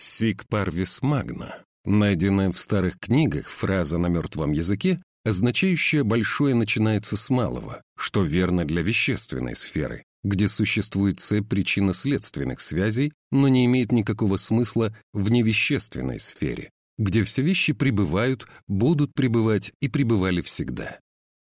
«Сик парвис магна», найденная в старых книгах фраза на мертвом языке, означающая «большое начинается с малого», что верно для вещественной сферы, где существует цепь причинно-следственных связей, но не имеет никакого смысла в невещественной сфере, где все вещи пребывают, будут пребывать и пребывали всегда.